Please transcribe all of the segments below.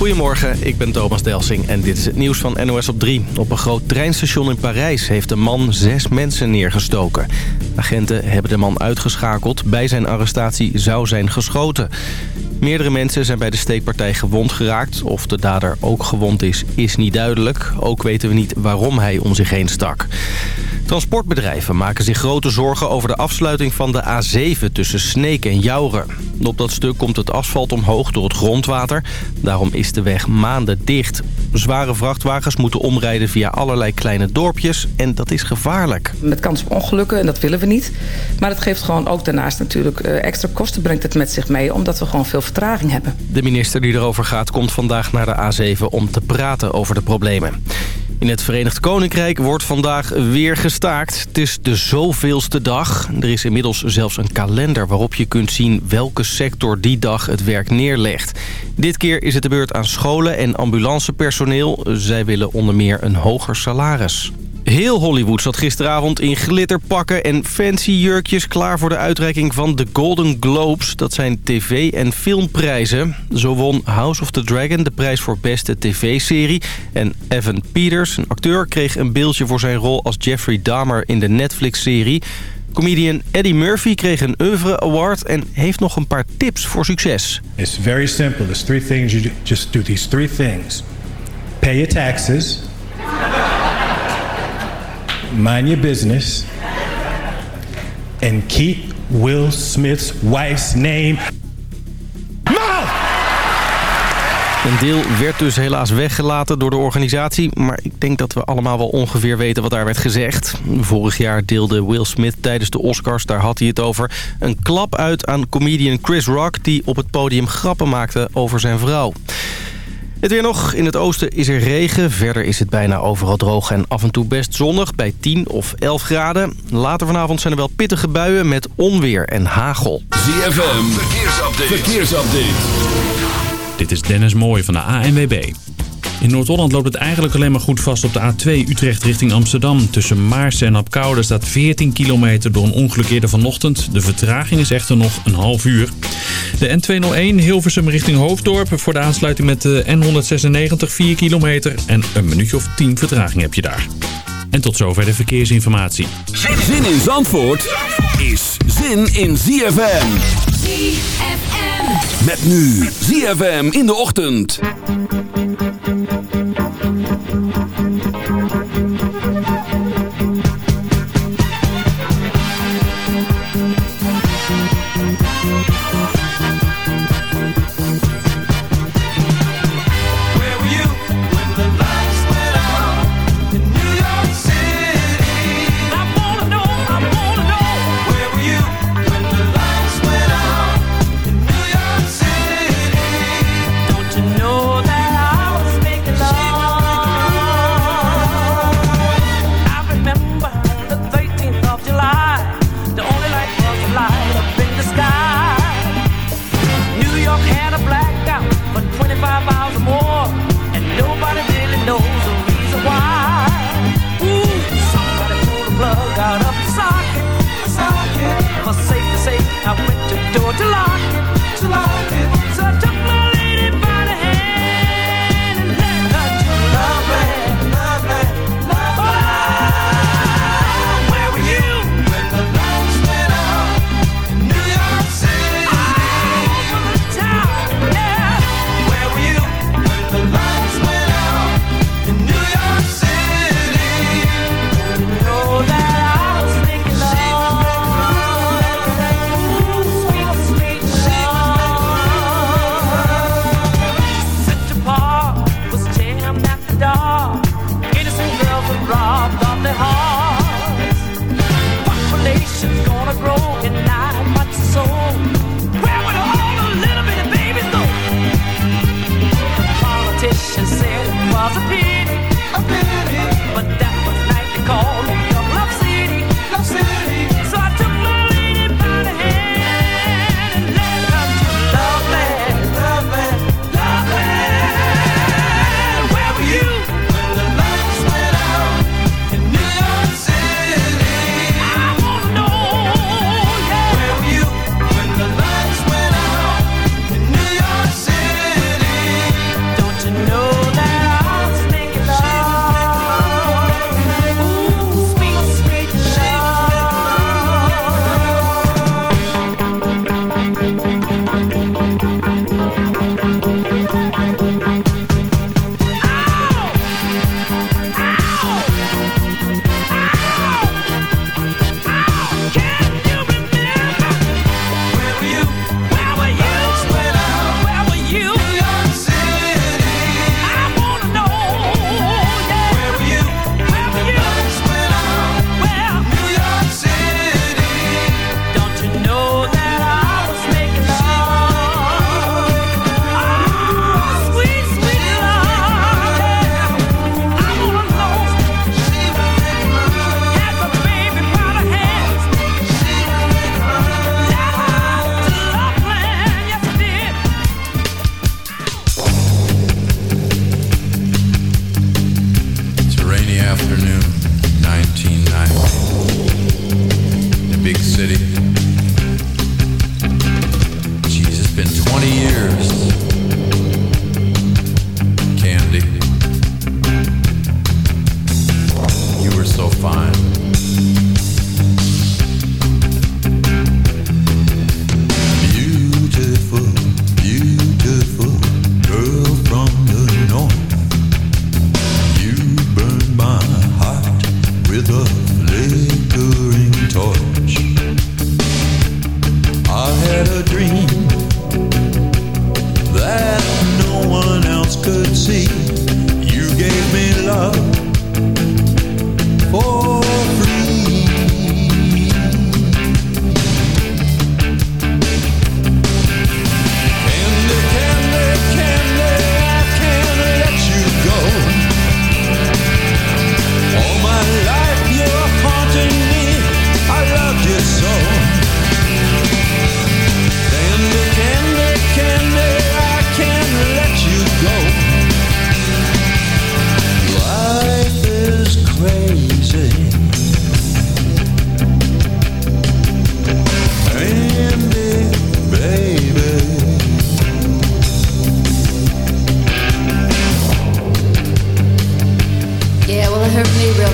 Goedemorgen, ik ben Thomas Delsing en dit is het nieuws van NOS op 3. Op een groot treinstation in Parijs heeft een man zes mensen neergestoken. Agenten hebben de man uitgeschakeld. Bij zijn arrestatie zou zijn geschoten. Meerdere mensen zijn bij de steekpartij gewond geraakt. Of de dader ook gewond is, is niet duidelijk. Ook weten we niet waarom hij om zich heen stak. Transportbedrijven maken zich grote zorgen over de afsluiting van de A7 tussen Sneek en Jouren. Op dat stuk komt het asfalt omhoog door het grondwater. Daarom is de weg maanden dicht. Zware vrachtwagens moeten omrijden via allerlei kleine dorpjes en dat is gevaarlijk. Met kans op ongelukken en dat willen we niet. Maar het geeft gewoon ook daarnaast natuurlijk eh, extra kosten brengt het met zich mee... omdat we gewoon veel vertraging hebben. De minister die erover gaat komt vandaag naar de A7 om te praten over de problemen. In het Verenigd Koninkrijk wordt vandaag weer gestaakt. Het is de zoveelste dag. Er is inmiddels zelfs een kalender waarop je kunt zien welke sector die dag het werk neerlegt. Dit keer is het de beurt aan scholen en ambulancepersoneel. Zij willen onder meer een hoger salaris. Heel Hollywood zat gisteravond in glitterpakken en fancy jurkjes... klaar voor de uitreiking van de Golden Globes. Dat zijn tv- en filmprijzen. Zo won House of the Dragon de prijs voor beste tv-serie. En Evan Peters, een acteur, kreeg een beeldje voor zijn rol... als Jeffrey Dahmer in de Netflix-serie. Comedian Eddie Murphy kreeg een oeuvre award... en heeft nog een paar tips voor succes. It's very simple. There's three things you just do. These three things. Pay your taxes mind your business, and keep Will Smith's wife's name Een deel werd dus helaas weggelaten door de organisatie. Maar ik denk dat we allemaal wel ongeveer weten wat daar werd gezegd. Vorig jaar deelde Will Smith tijdens de Oscars, daar had hij het over... een klap uit aan comedian Chris Rock... die op het podium grappen maakte over zijn vrouw. Het weer nog. In het oosten is er regen. Verder is het bijna overal droog en af en toe best zonnig bij 10 of 11 graden. Later vanavond zijn er wel pittige buien met onweer en hagel. ZFM, verkeersupdate. verkeersupdate. Dit is Dennis Mooij van de ANWB. In Noord-Holland loopt het eigenlijk alleen maar goed vast op de A2 Utrecht richting Amsterdam. Tussen Maarsen en Apkoude staat 14 kilometer door een ongeluk eerder vanochtend. De vertraging is echter nog een half uur. De N201 Hilversum richting Hoofddorp voor de aansluiting met de N196 4 kilometer. En een minuutje of 10 vertraging heb je daar. En tot zover de verkeersinformatie. Zin in Zandvoort is zin in ZFM. ZFM. Met nu ZFM in de ochtend.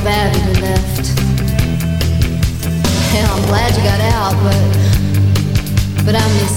Bad you left. Hell, I'm glad you got out, but but I miss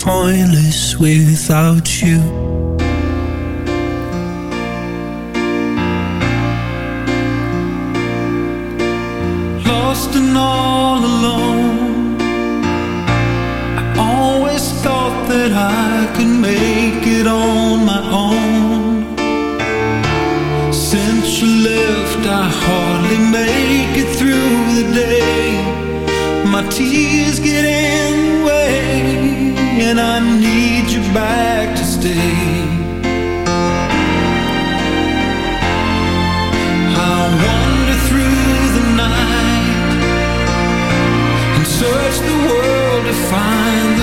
pointless without you. find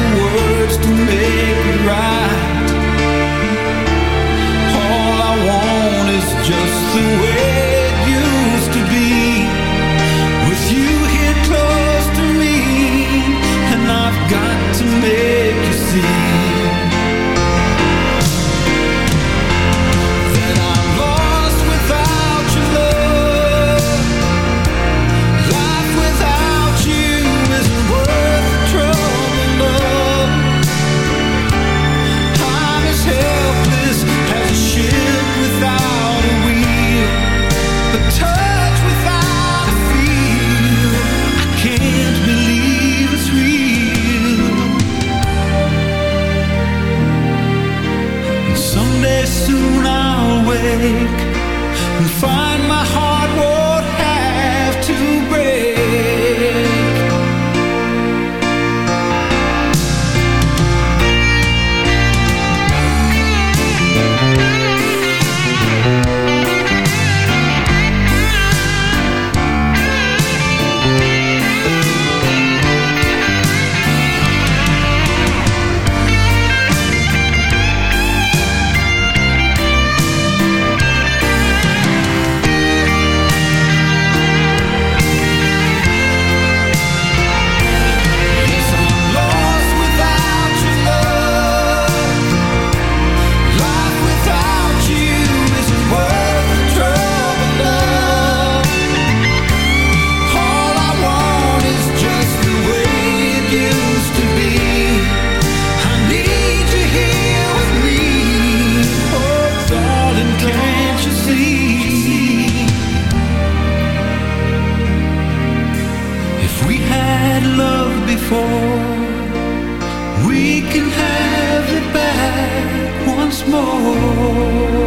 before. We can have it back once more.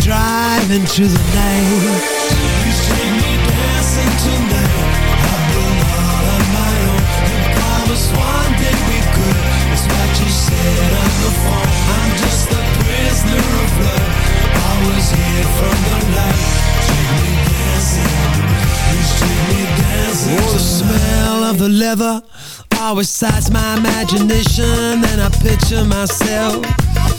drive into the night. You take me dancing tonight. I've been all on my own. You promised one day we could. It's what you said on the phone. I'm just a prisoner of love. Always here from the light. Take me dancing. Please take me dancing. Oh, the smell of the leather always excites my imagination, and I picture myself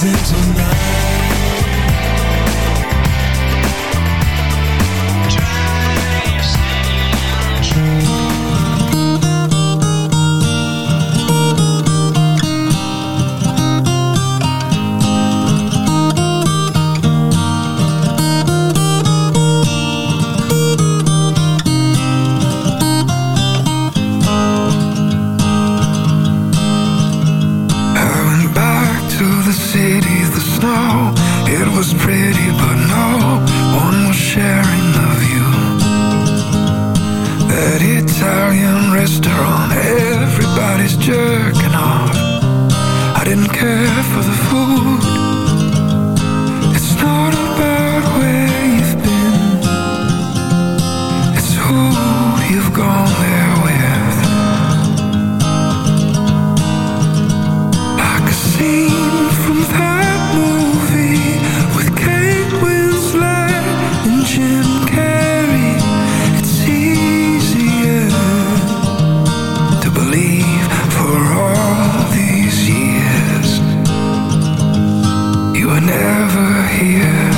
dancing tonight. were never here.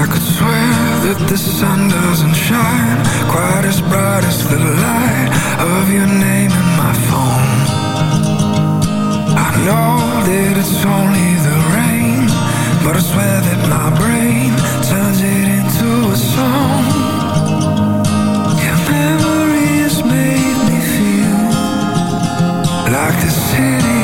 I could swear that the sun doesn't shine quite as bright as the light of your name in my phone. I know that it's only the rain, but I swear that my brain turns it into a song. like the city.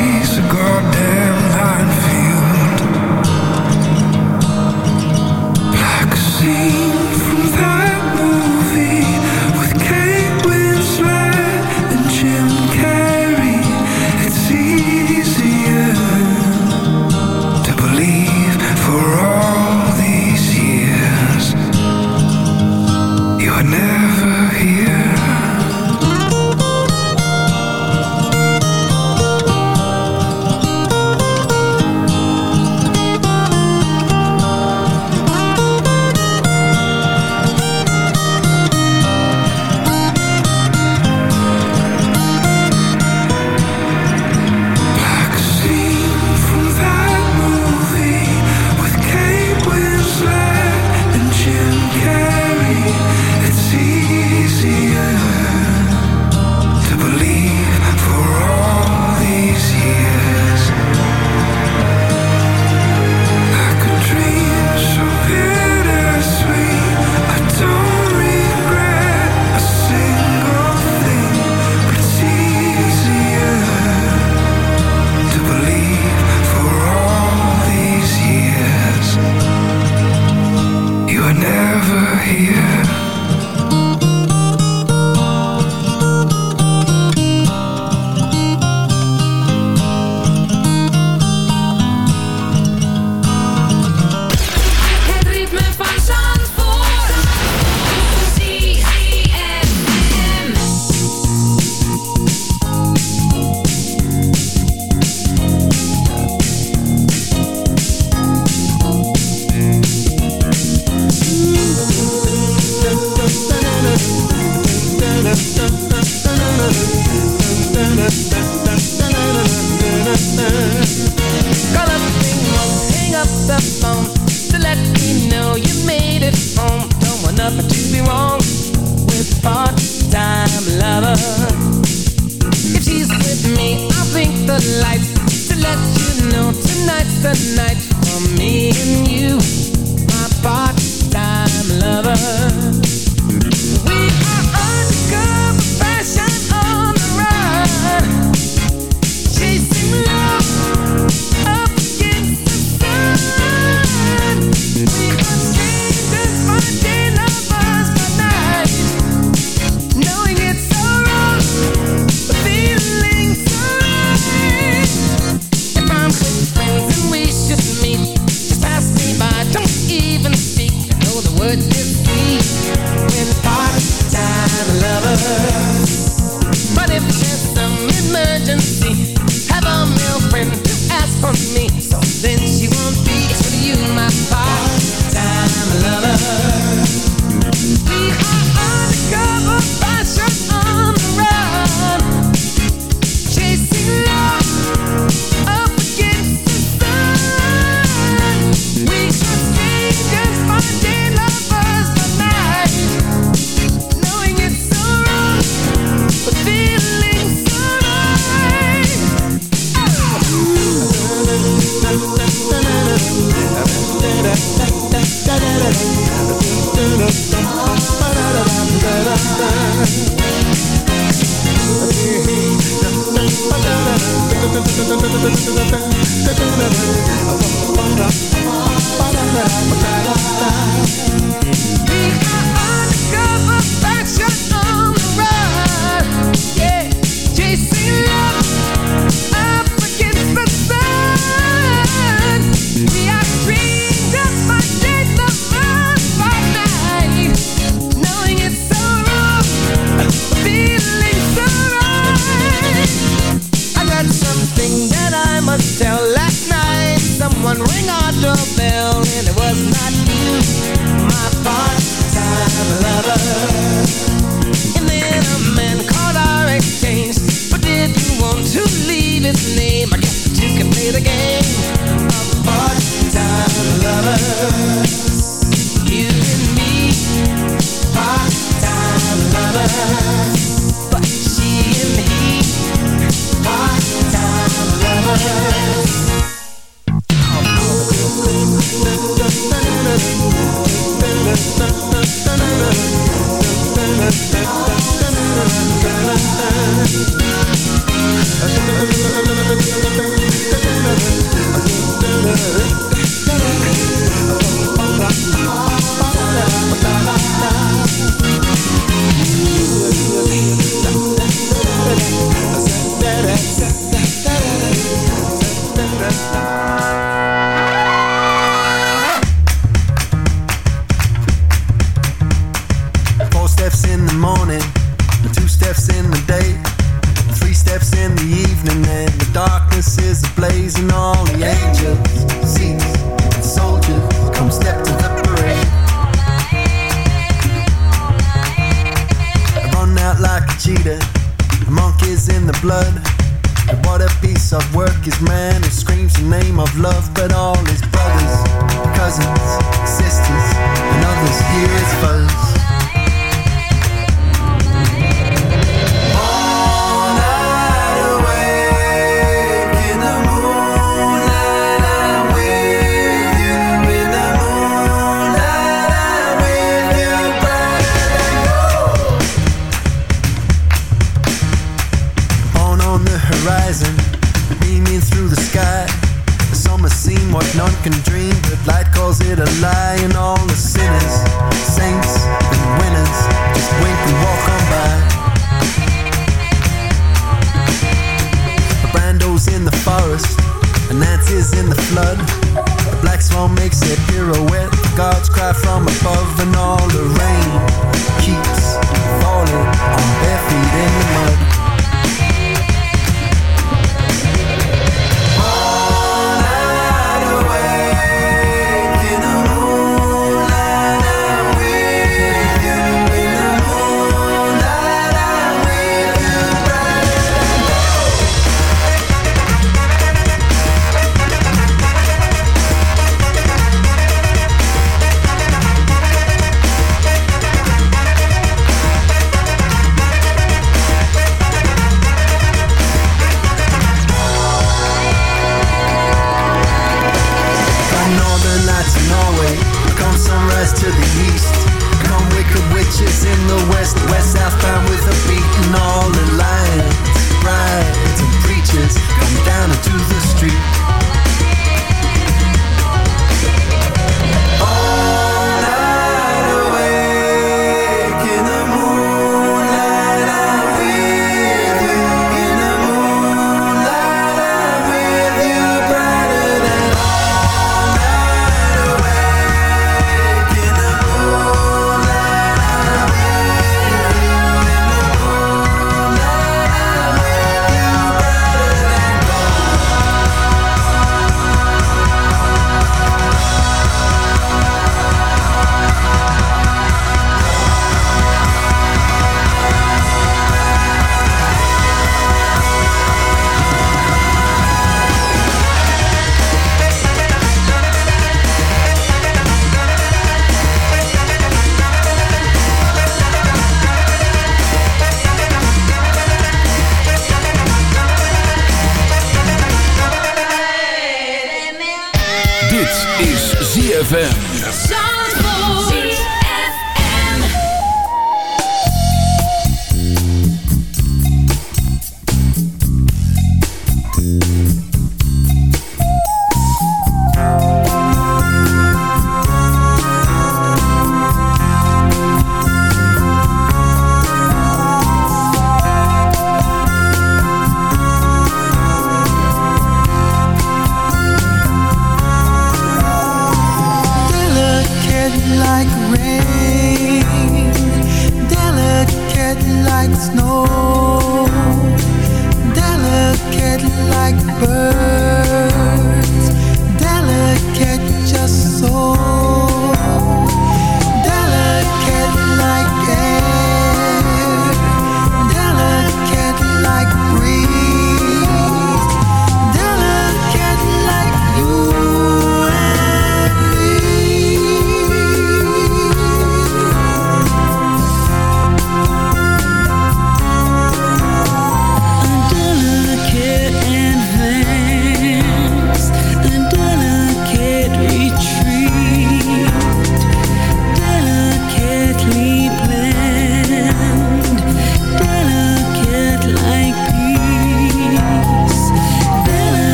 you.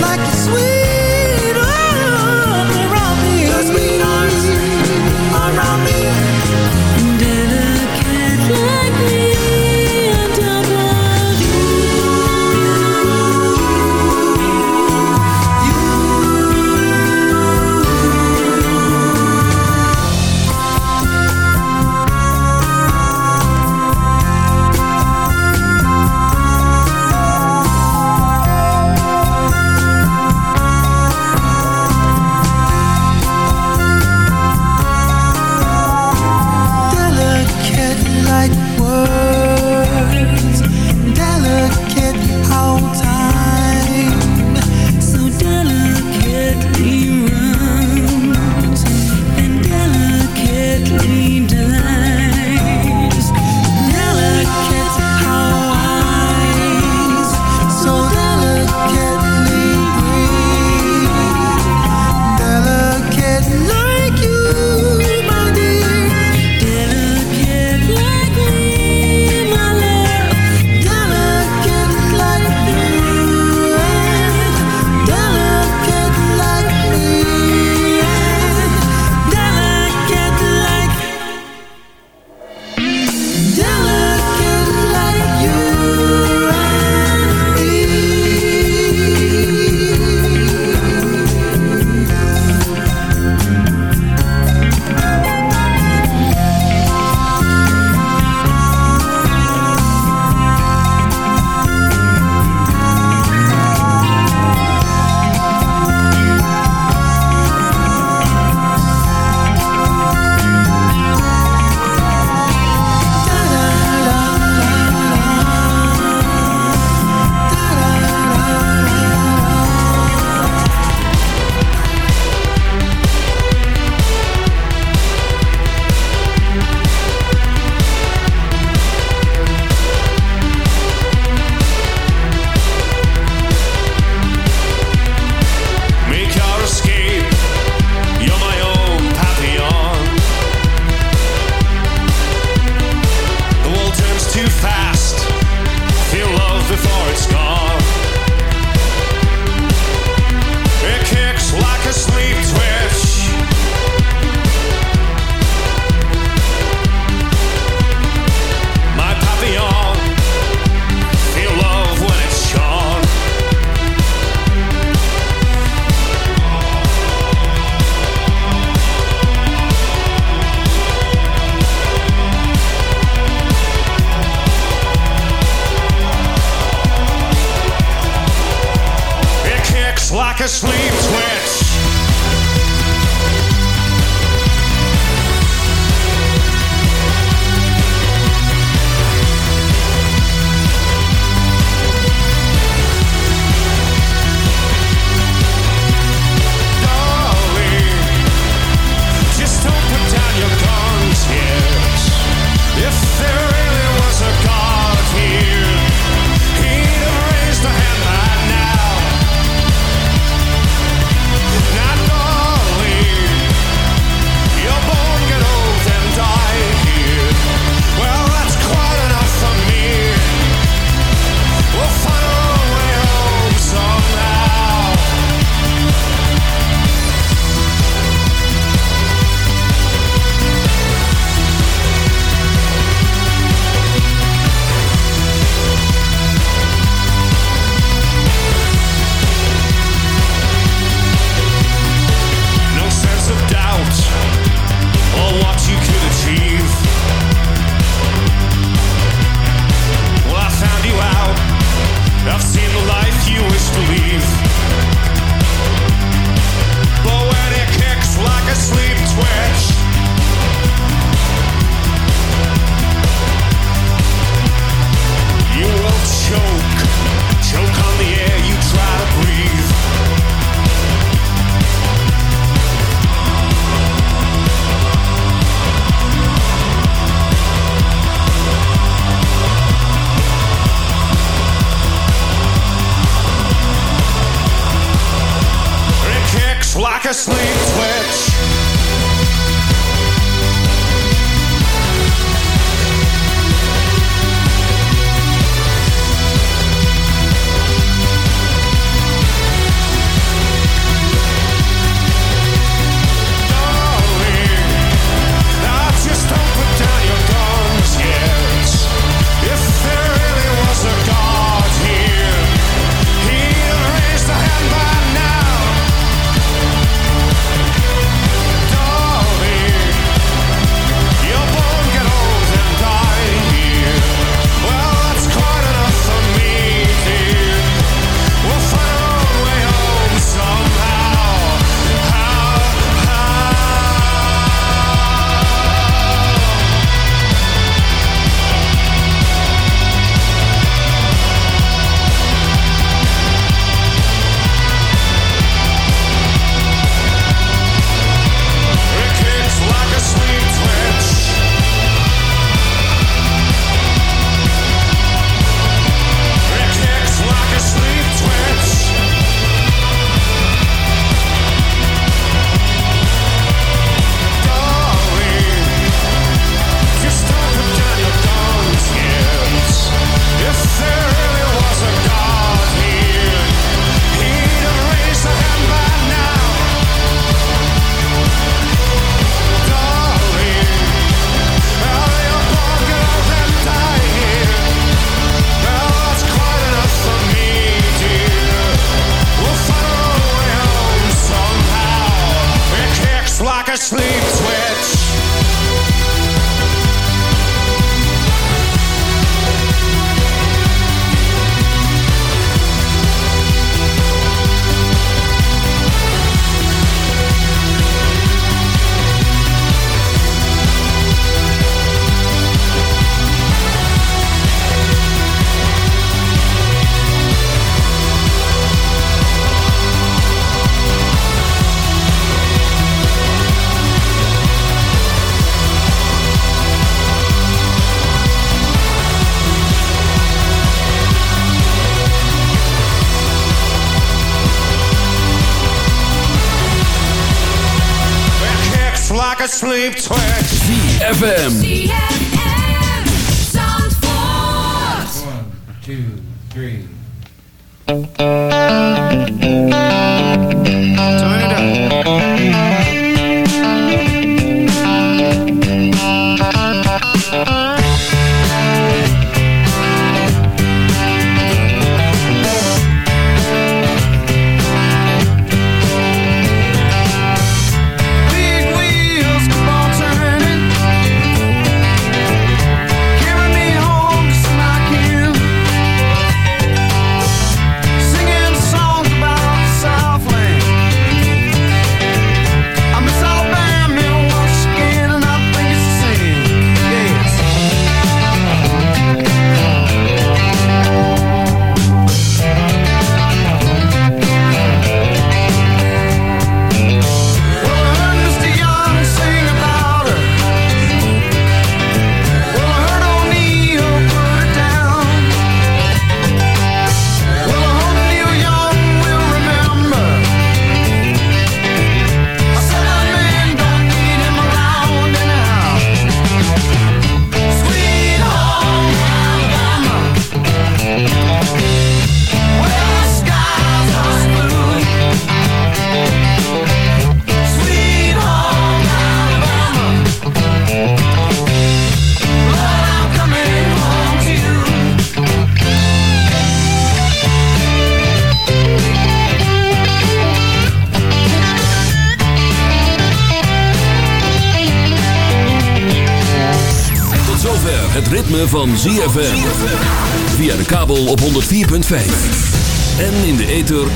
Like a sweet